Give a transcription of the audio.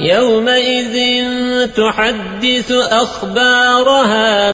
يومئذ تحدث أخبارها